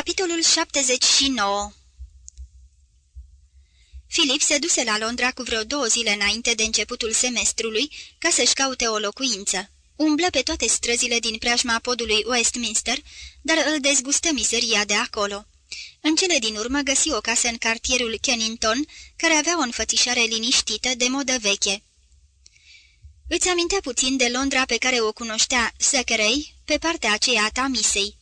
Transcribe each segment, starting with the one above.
Capitolul 79 Filip se duse la Londra cu vreo două zile înainte de începutul semestrului ca să-și caute o locuință. Umblă pe toate străzile din preajma podului Westminster, dar îl dezgustă mizeria de acolo. În cele din urmă găsi o casă în cartierul Kennington, care avea o înfățișare liniștită de modă veche. Îți amintea puțin de Londra pe care o cunoștea Thackeray pe partea aceea a Tamisei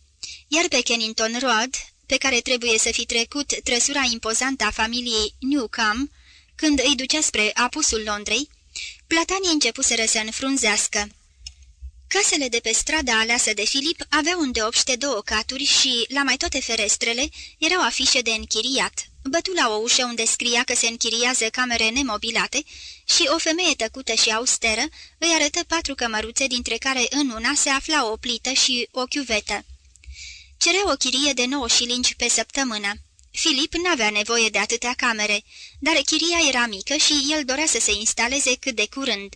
iar pe Kennington Road, pe care trebuie să fi trecut trăsura impozantă a familiei Newcomb, când îi ducea spre apusul Londrei, platanii începuseră să înfrunzească. Casele de pe strada aleasă de Filip aveau îndeopște două caturi și, la mai toate ferestrele, erau afișe de închiriat. Bătu la o ușă unde scria că se închiriază camere nemobilate și o femeie tăcută și austeră îi arătă patru cămăruțe, dintre care în una se afla o plită și o chiuvetă. Cerea o chirie de 9 șilingi pe săptămână. Filip n-avea nevoie de atâtea camere, dar chiria era mică și el dorea să se instaleze cât de curând.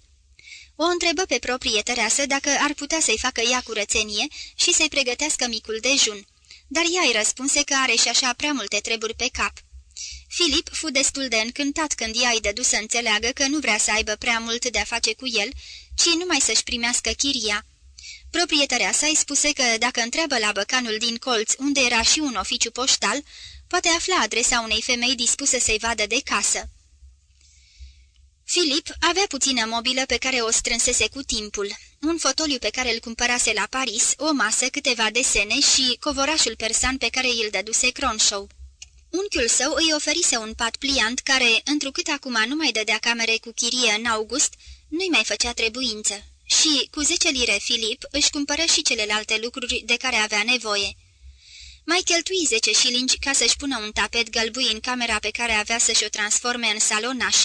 O întrebă pe proprietăreasă dacă ar putea să-i facă ea curățenie și să-i pregătească micul dejun, dar ea îi răspunse că are și așa prea multe treburi pe cap. Filip fu destul de încântat când ea îi dădu să înțeleagă că nu vrea să aibă prea mult de-a face cu el, ci numai să-și primească chiria. Proprietarea sa îi spuse că dacă întreabă la băcanul din colț unde era și un oficiu poștal, poate afla adresa unei femei dispuse să-i vadă de casă. Filip avea puțină mobilă pe care o strânsese cu timpul, un fotoliu pe care îl cumpărase la Paris, o masă, câteva desene și covorașul persan pe care îl dăduse Cronshaw. Unchiul său îi oferise un pat pliant care, întrucât acum nu mai dădea camere cu chirie în august, nu-i mai făcea trebuință și, cu zece lire Filip, își cumpără și celelalte lucruri de care avea nevoie. Mai cheltui zece șilingi ca să-și pună un tapet gălbui în camera pe care avea să-și o transforme în salonaș.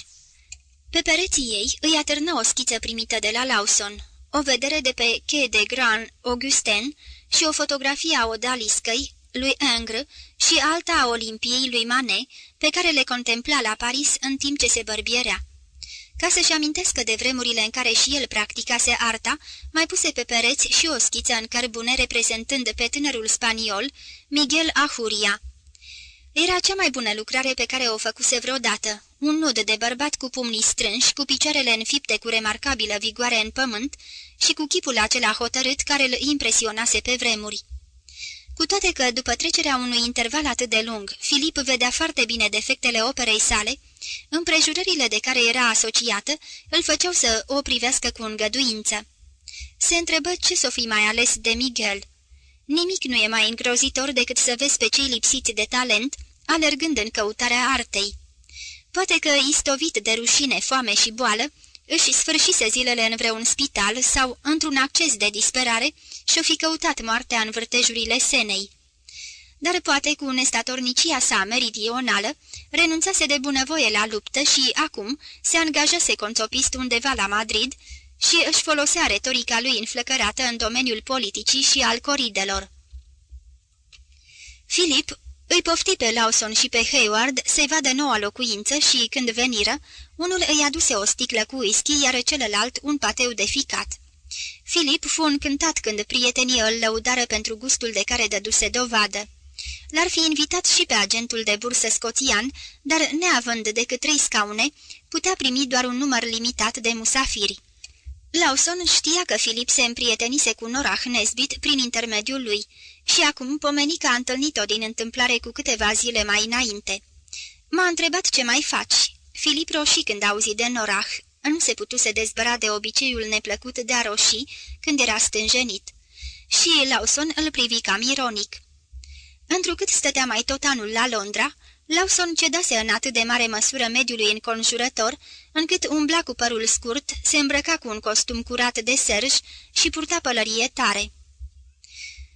Pe pereții ei îi atârnă o schiță primită de la Lawson, o vedere de pe Quai de Grand Augustin și o fotografie a Odaliscăi, lui Ingres și alta a Olimpiei lui Manet, pe care le contempla la Paris în timp ce se bărbierea. Ca să-și amintească de vremurile în care și el practicase arta, mai puse pe pereți și o schiță în cărbune reprezentând pe tânărul spaniol Miguel Ahuria. Era cea mai bună lucrare pe care o făcuse vreodată, un nud de bărbat cu pumnii strânși, cu picioarele înfipte cu remarcabilă vigoare în pământ și cu chipul acela hotărât care îl impresionase pe vremuri. Cu toate că, după trecerea unui interval atât de lung, Filip vedea foarte bine defectele operei sale, împrejurările de care era asociată îl făceau să o privească cu îngăduință. Se întrebă ce s-o fi mai ales de Miguel. Nimic nu e mai îngrozitor decât să vezi pe cei lipsiți de talent, alergând în căutarea artei. Poate că, istovit de rușine, foame și boală, își sfârșise zilele în vreun spital sau, într-un acces de disperare, și-o fi căutat moartea în vârtejurile senei. Dar poate cu nestatornicia sa meridională, renunțase de bunăvoie la luptă și, acum, se angajase conțopist undeva la Madrid și își folosea retorica lui înflăcărată în domeniul politicii și al coridelor. Filip îi pofti pe Lawson și pe Hayward să-i vadă noua locuință și, când veniră, unul îi aduse o sticlă cu whisky, iar celălalt un pateu de ficat. Filip fu încântat când prietenii îl lăudară pentru gustul de care dăduse dovadă. L-ar fi invitat și pe agentul de bursă scoțian, dar neavând decât trei scaune, putea primi doar un număr limitat de musafiri. Lawson știa că Filip se împrietenise cu Norah Nesbit prin intermediul lui și acum pomeni că a întâlnit-o din întâmplare cu câteva zile mai înainte. M-a întrebat ce mai faci. Filip roșii când auzi de Norah. Nu se putuse dezbăra de obiceiul neplăcut de a roșii când era stânjenit. Și Lawson îl privi cam ironic. Întrucât stătea mai tot anul la Londra, Lawson cedase în atât de mare măsură mediului înconjurător, încât umbla cu părul scurt, se îmbrăca cu un costum curat de serj și purta pălărie tare.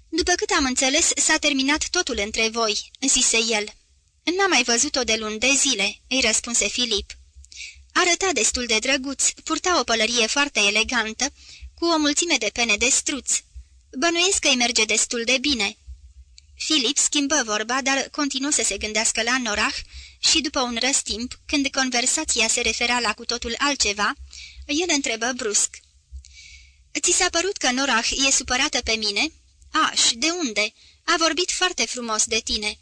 După cât am înțeles, s-a terminat totul între voi," zise el. N-am mai văzut-o de luni de zile," îi răspunse Filip. Arăta destul de drăguț, purta o pălărie foarte elegantă, cu o mulțime de pene de struț. Bănuiesc că îi merge destul de bine." Filip schimbă vorba, dar continuă să se gândească la Norah și după un răstimp, când conversația se refera la cu totul altceva, el întrebă brusc. Ți s-a părut că Norah e supărată pe mine?" Aș, de unde? A vorbit foarte frumos de tine.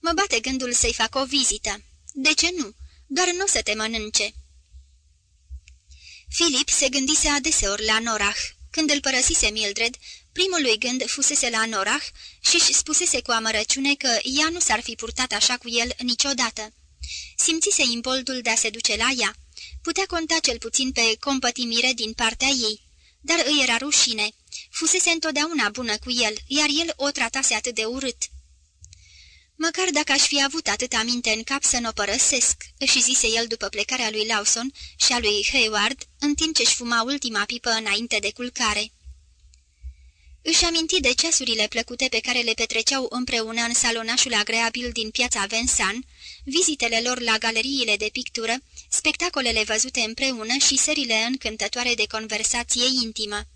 Mă bate gândul să-i fac o vizită. De ce nu? Doar nu să te mănânce." Filip se gândise adeseori la Norah. Când îl părăsise Mildred, primul lui gând fusese la Norah și-și spusese cu amărăciune că ea nu s-ar fi purtat așa cu el niciodată. Simțise impoldul de a se duce la ea. Putea conta cel puțin pe compătimire din partea ei, dar îi era rușine. Fusese întotdeauna bună cu el, iar el o tratase atât de urât. Măcar dacă aș fi avut atâta minte în cap să nu o părăsesc," își zise el după plecarea lui Lawson și a lui Hayward, în timp ce-și fuma ultima pipă înainte de culcare. Își aminti de ceasurile plăcute pe care le petreceau împreună în salonașul agreabil din piața Vensan, vizitele lor la galeriile de pictură, spectacolele văzute împreună și serile încântătoare de conversație intimă.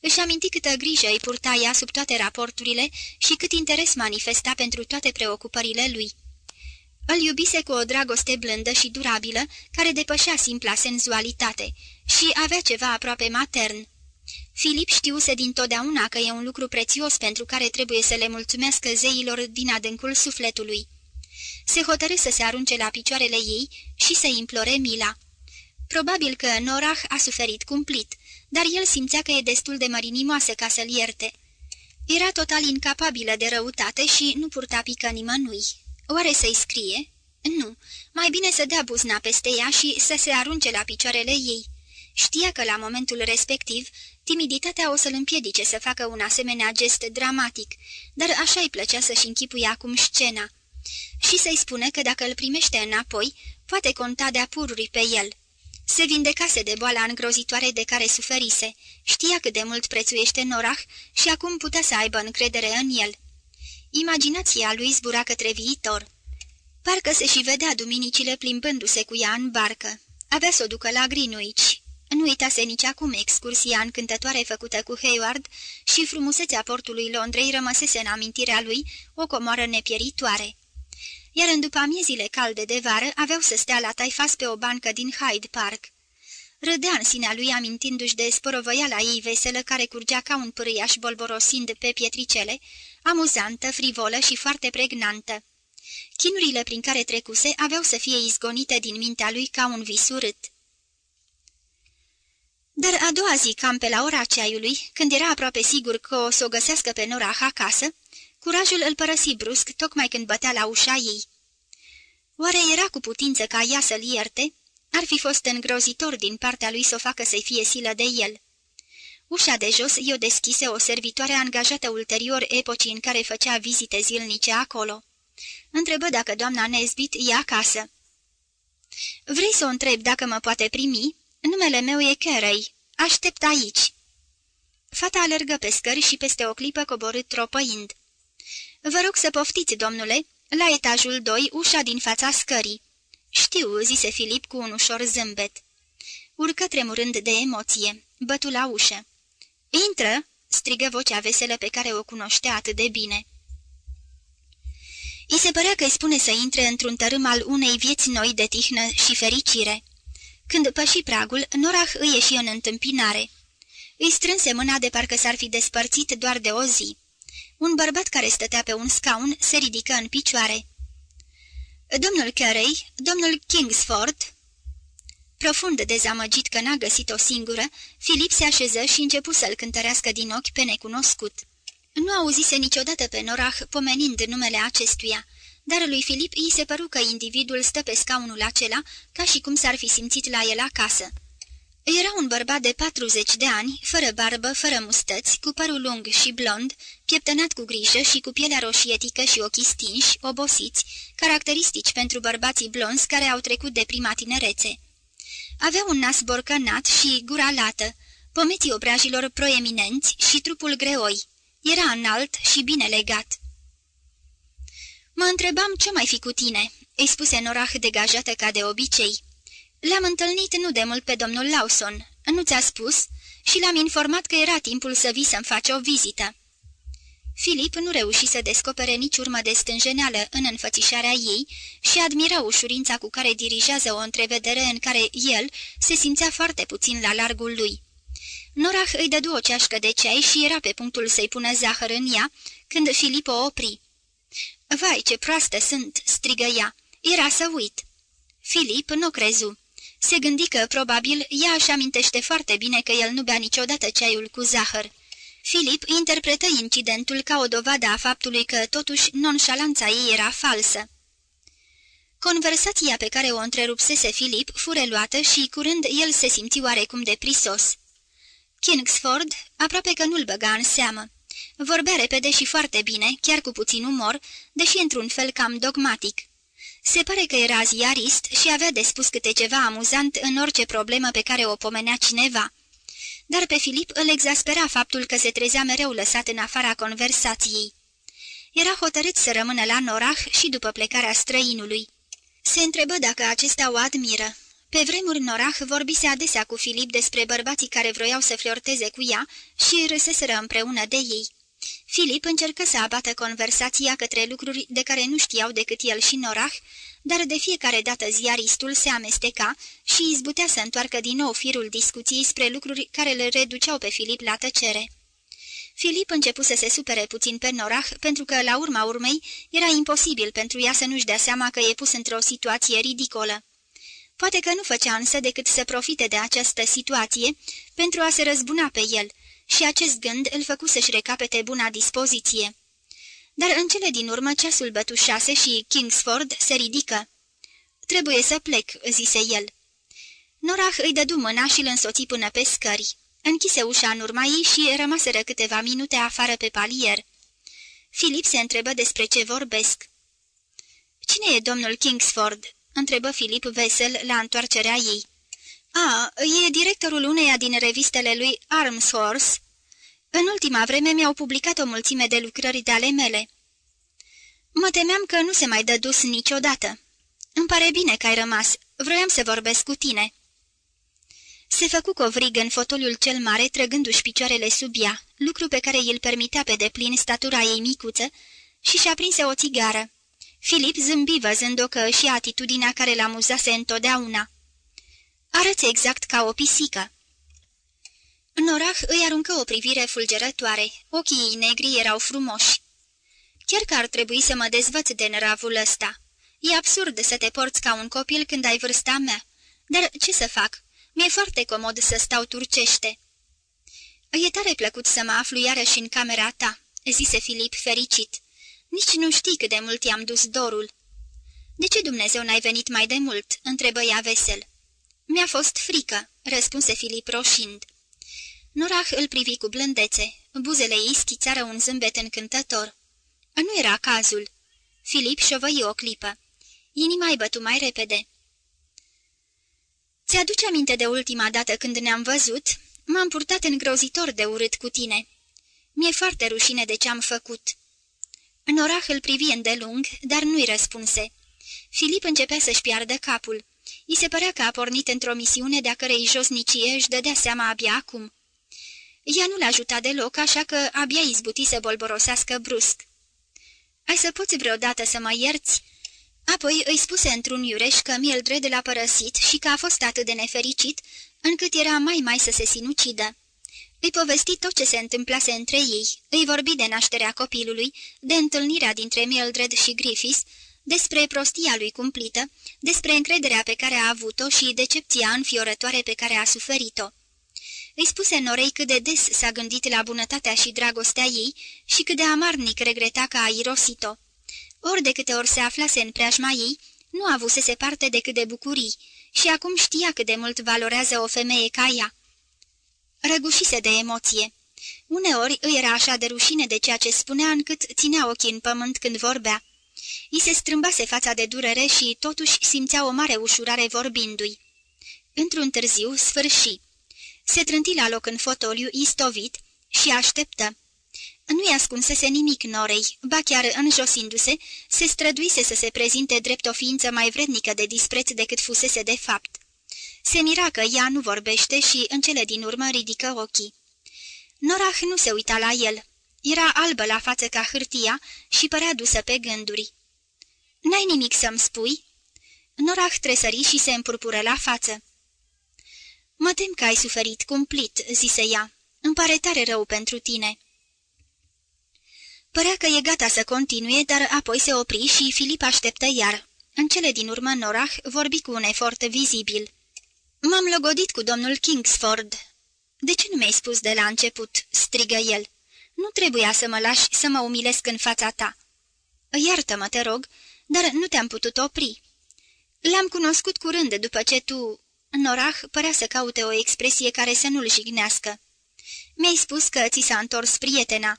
Își aminti câtă grijă îi purta ea sub toate raporturile și cât interes manifesta pentru toate preocupările lui. Îl iubise cu o dragoste blândă și durabilă, care depășea simpla senzualitate și avea ceva aproape matern. Filip știuse dintotdeauna că e un lucru prețios pentru care trebuie să le mulțumească zeilor din adâncul sufletului. Se hotărâ să se arunce la picioarele ei și să implore mila. Probabil că Norah a suferit cumplit, dar el simțea că e destul de mărinimoasă ca să-l ierte. Era total incapabilă de răutate și nu purta pică nimănui. Oare să-i scrie? Nu, mai bine să dea buzna peste ea și să se arunce la picioarele ei. Știa că la momentul respectiv timiditatea o să-l împiedice să facă un asemenea gest dramatic, dar așa îi plăcea să-și închipuie acum scena. Și să-i spune că dacă îl primește înapoi, poate conta de-a pururi pe el. Se vindecase de boala îngrozitoare de care suferise, știa cât de mult prețuiește Norah și acum putea să aibă încredere în el. Imaginația lui zbura către viitor. Parcă se și vedea duminicile plimbându-se cu ea în barcă. Avea să o ducă la Greenwich. Nu uitase nici acum excursia încântătoare făcută cu Hayward și frumusețea portului Londrei rămăsese în amintirea lui o comoară nepieritoare iar în după amiezile calde de vară aveau să stea la taifas pe o bancă din Hyde Park. Râdea în sinea lui amintindu-și de sporovăiala ei veselă care curgea ca un pârâiaș bolborosind pe pietricele, amuzantă, frivolă și foarte pregnantă. Chinurile prin care trecuse aveau să fie izgonite din mintea lui ca un vis urât. Dar a doua zi, cam pe la ora ceaiului, când era aproape sigur că o să o găsească pe Nora acasă, Curajul îl părăsi brusc, tocmai când bătea la ușa ei. Oare era cu putință ca ea să-l ierte? Ar fi fost îngrozitor din partea lui să o facă să-i fie silă de el. Ușa de jos i-o deschise o servitoare angajată ulterior epocii în care făcea vizite zilnice acolo. Întrebă dacă doamna Nesbit e acasă. Vrei să o întreb dacă mă poate primi? Numele meu e Carey. Aștept aici." Fata alergă pe scări și peste o clipă coborât tropăind. Vă rog să poftiți, domnule, la etajul 2, ușa din fața scării." Știu," zise Filip cu un ușor zâmbet. Urcă tremurând de emoție. Bătu la ușă. Intră!" strigă vocea veselă pe care o cunoștea atât de bine. I se părea că îi spune să intre într-un tărâm al unei vieți noi de tihnă și fericire. Când păși pragul, Norah îi ieși în întâmpinare. Îi strânse mâna de parcă s-ar fi despărțit doar de o zi. Un bărbat care stătea pe un scaun se ridică în picioare. Domnul Carey, domnul Kingsford." Profund dezamăgit că n-a găsit o singură, Filip se așeză și începu să-l cântărească din ochi pe necunoscut. Nu auzise niciodată pe Norah pomenind numele acestuia, dar lui Filip îi se păru că individul stă pe scaunul acela ca și cum s-ar fi simțit la el acasă. Era un bărbat de 40 de ani, fără barbă, fără mustăți, cu părul lung și blond, pieptănat cu grijă și cu pielea roșietică și ochii stinși, obosiți, caracteristici pentru bărbații blonzi care au trecut de prima tinerețe. Avea un nas borcănat și gura lată, pomeții obrajilor proeminenți și trupul greoi. Era înalt și bine legat. Mă întrebam ce mai fi cu tine," îi spuse Norah degajată ca de obicei. L-am întâlnit nu de mult pe domnul Lawson. Nu ți-a spus? Și l-am informat că era timpul să vii să-mi faci o vizită." Filip nu reuși să descopere nici urmă de stânjeneală în înfățișarea ei și admiră ușurința cu care dirigează o întrevedere în care el se simțea foarte puțin la largul lui. Norah îi dădu o ceașcă de ceai și era pe punctul să-i pună zahăr în ea, când Filip o opri. Vai, ce proastă sunt!" strigă ea. Era să uit." Filip nu crezu. Se gândi că, probabil, ea își amintește foarte bine că el nu bea niciodată ceaiul cu zahăr. Filip interpretă incidentul ca o dovadă a faptului că, totuși, nonșalanța ei era falsă. Conversația pe care o întrerupsese Filip fu reluată și, curând, el se simți oarecum de prisos. Kingsford aproape că nu-l băga în seamă. Vorbea repede și foarte bine, chiar cu puțin umor, deși într-un fel cam dogmatic. Se pare că era ziarist și avea de spus câte ceva amuzant în orice problemă pe care o pomenea cineva. Dar pe Filip îl exaspera faptul că se trezea mereu lăsat în afara conversației. Era hotărât să rămână la Norah și după plecarea străinului. Se întrebă dacă acesta o admiră. Pe vremuri Norah vorbise adesea cu Filip despre bărbații care vroiau să flirteze cu ea și râseseră împreună de ei. Filip încercă să abată conversația către lucruri de care nu știau decât el și Norah, dar de fiecare dată ziaristul se amesteca și izbutea să întoarcă din nou firul discuției spre lucruri care le reduceau pe Filip la tăcere. Filip începu să se supere puțin pe Norah, pentru că, la urma urmei, era imposibil pentru ea să nu-și dea seama că e pus într-o situație ridicolă. Poate că nu făcea însă decât să profite de această situație pentru a se răzbuna pe el, și acest gând îl făcu să-și recapete buna dispoziție. Dar în cele din urmă ceasul bătu șase și Kingsford se ridică. Trebuie să plec," zise el. Norah îi dădu mâna și îl însoți până pe scări. Închise ușa în urma ei și rămaseră câteva minute afară pe palier. Filip se întrebă despre ce vorbesc. Cine e domnul Kingsford?" întrebă Filip vesel la întoarcerea ei. A, e directorul uneia din revistele lui Arms Horse. În ultima vreme mi-au publicat o mulțime de lucrări de ale mele. Mă temeam că nu se mai dă dus niciodată. Îmi pare bine că ai rămas. Vroiam să vorbesc cu tine." Se făcu covrig în fotoliul cel mare, trăgându-și picioarele sub ea, lucru pe care îl permitea pe deplin statura ei micuță, și și-a prinse o țigară. Filip zâmbi văzând-o că și atitudinea care l-amuzase întotdeauna. Arăți exact ca o pisică." Norah îi aruncă o privire fulgerătoare. Ochii ei negri erau frumoși. Chiar că ar trebui să mă dezvăț de năravul ăsta. E absurd să te porți ca un copil când ai vârsta mea. Dar ce să fac? Mi-e foarte comod să stau turcește." E tare plăcut să mă aflu iarăși în camera ta," zise Filip fericit. Nici nu știi cât de mult i-am dus dorul." De ce Dumnezeu n-ai venit mai de mult?" întrebă ea vesel. Mi-a fost frică," răspunse Filip roșind. Norah îl privi cu blândețe. Buzele ei schițară un zâmbet încântător. Nu era cazul. Filip șovăi o clipă. Inima-i bătu mai repede. Ți-aduce aminte de ultima dată când ne-am văzut? M-am purtat îngrozitor de urât cu tine. Mi-e foarte rușine de ce am făcut." Norah îl privi îndelung, dar nu-i răspunse. Filip începea să-și piardă capul. I se părea că a pornit într-o misiune de-a cărei josnicie își dădea seama abia acum. Ea nu l-a ajutat deloc, așa că abia izbuti să bolborosească brusc. Ai să poți vreodată să mă ierți?" Apoi îi spuse într-un iureș că Mildred l-a părăsit și că a fost atât de nefericit, încât era mai mai să se sinucidă. Îi povesti tot ce se întâmplase între ei, îi vorbi de nașterea copilului, de întâlnirea dintre Mildred și Griffiths, despre prostia lui cumplită, despre încrederea pe care a avut-o și decepția înfiorătoare pe care a suferit-o. Îi spuse Norei cât de des s-a gândit la bunătatea și dragostea ei și cât de amarnic regreta că a irosit-o. Ori de câte ori se aflase în preajma ei, nu avusese parte decât de bucurii și acum știa cât de mult valorează o femeie ca ea. Răgușise de emoție. Uneori îi era așa de rușine de ceea ce spunea încât ținea ochii în pământ când vorbea. I se strâmbase fața de durere și totuși simțea o mare ușurare vorbindu-i. Într-un târziu sfârși. Se trânti la loc în fotoliu istovit și așteptă. Nu-i ascunsese nimic norei, ba chiar înjosindu-se, se străduise să se prezinte drept o ființă mai vrednică de dispreț decât fusese de fapt. Se mira că ea nu vorbește și, în cele din urmă, ridică ochii. Norah nu se uita la el. Era albă la față ca hârtia și părea dusă pe gânduri. N-ai nimic să-mi spui?" Norah tresări și se împurpură la față. Mă tem că ai suferit cumplit," zise ea. Îmi pare tare rău pentru tine." Părea că e gata să continue, dar apoi se opri și Filip așteptă iar. În cele din urmă, Norah vorbi cu un efort vizibil. M-am logodit cu domnul Kingsford." De ce nu mi-ai spus de la început?" strigă el. Nu trebuia să mă lași să mă umilesc în fața ta." Iartă-mă, te rog, dar nu te-am putut opri." L-am cunoscut curând după ce tu... Norah părea să caute o expresie care să nu-l jignească. Mi-ai spus că ți s-a întors prietena.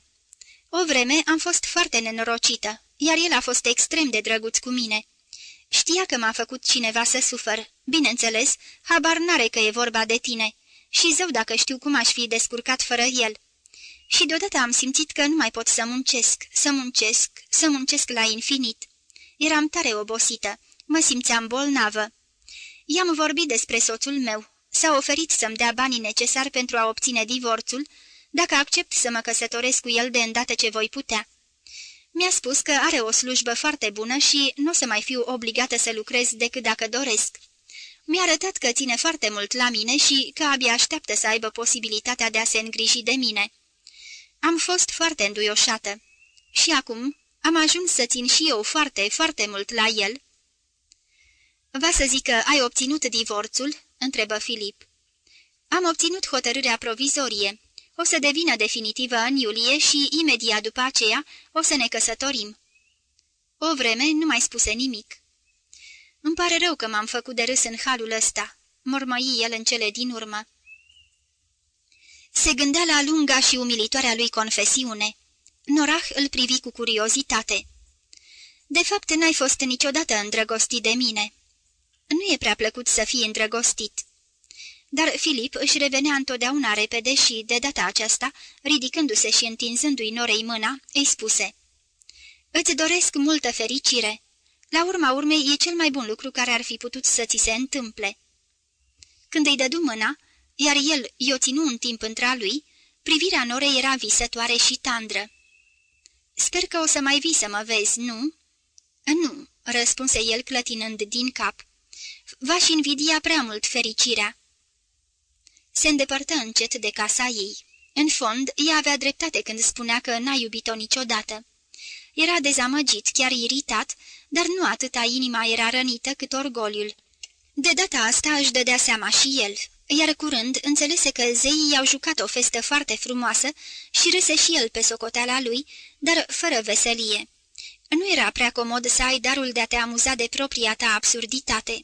O vreme am fost foarte nenorocită, iar el a fost extrem de drăguț cu mine. Știa că m-a făcut cineva să sufăr. Bineînțeles, habar n-are că e vorba de tine. Și zău dacă știu cum aș fi descurcat fără el. Și deodată am simțit că nu mai pot să muncesc, să muncesc, să muncesc la infinit. Eram tare obosită, mă simțeam bolnavă. I-am vorbit despre soțul meu. S-a oferit să-mi dea banii necesari pentru a obține divorțul, dacă accept să mă căsătoresc cu el de îndată ce voi putea. Mi-a spus că are o slujbă foarte bună și nu o să mai fiu obligată să lucrez decât dacă doresc. Mi-a arătat că ține foarte mult la mine și că abia așteaptă să aibă posibilitatea de a se îngriji de mine. Am fost foarte înduioșată. Și acum am ajuns să țin și eu foarte, foarte mult la el. Va să zic că ai obținut divorțul?" întrebă Filip. Am obținut hotărârea provizorie. O să devină definitivă în iulie și, imediat după aceea, o să ne căsătorim." O vreme nu mai spuse nimic. Îmi pare rău că m-am făcut de râs în halul ăsta," mormăi el în cele din urmă. Se gândea la lunga și umilitoarea lui confesiune. Norah îl privi cu curiozitate. De fapt, n-ai fost niciodată îndrăgostit de mine." Nu e prea plăcut să fii îndrăgostit." Dar Filip își revenea întotdeauna repede și, de data aceasta, ridicându-se și întinzându-i norei mâna, îi spuse Îți doresc multă fericire. La urma urmei, e cel mai bun lucru care ar fi putut să ți se întâmple." Când îi dădu mâna, iar el i-o ținu un timp între lui, privirea norei era visătoare și tandră. Sper că o să mai vii să mă vezi, nu?" Nu," răspunse el clătinând din cap. V-aș invidia prea mult fericirea." Se îndepărtă încet de casa ei. În fond, ea avea dreptate când spunea că n-a iubit-o niciodată. Era dezamăgit, chiar iritat, dar nu atâta inima era rănită cât orgoliul. De data asta își dădea seama și el, iar curând înțelese că zeii i-au jucat o festă foarte frumoasă și râse și el pe socoteala lui, dar fără veselie. Nu era prea comod să ai darul de a te amuza de propria ta absurditate.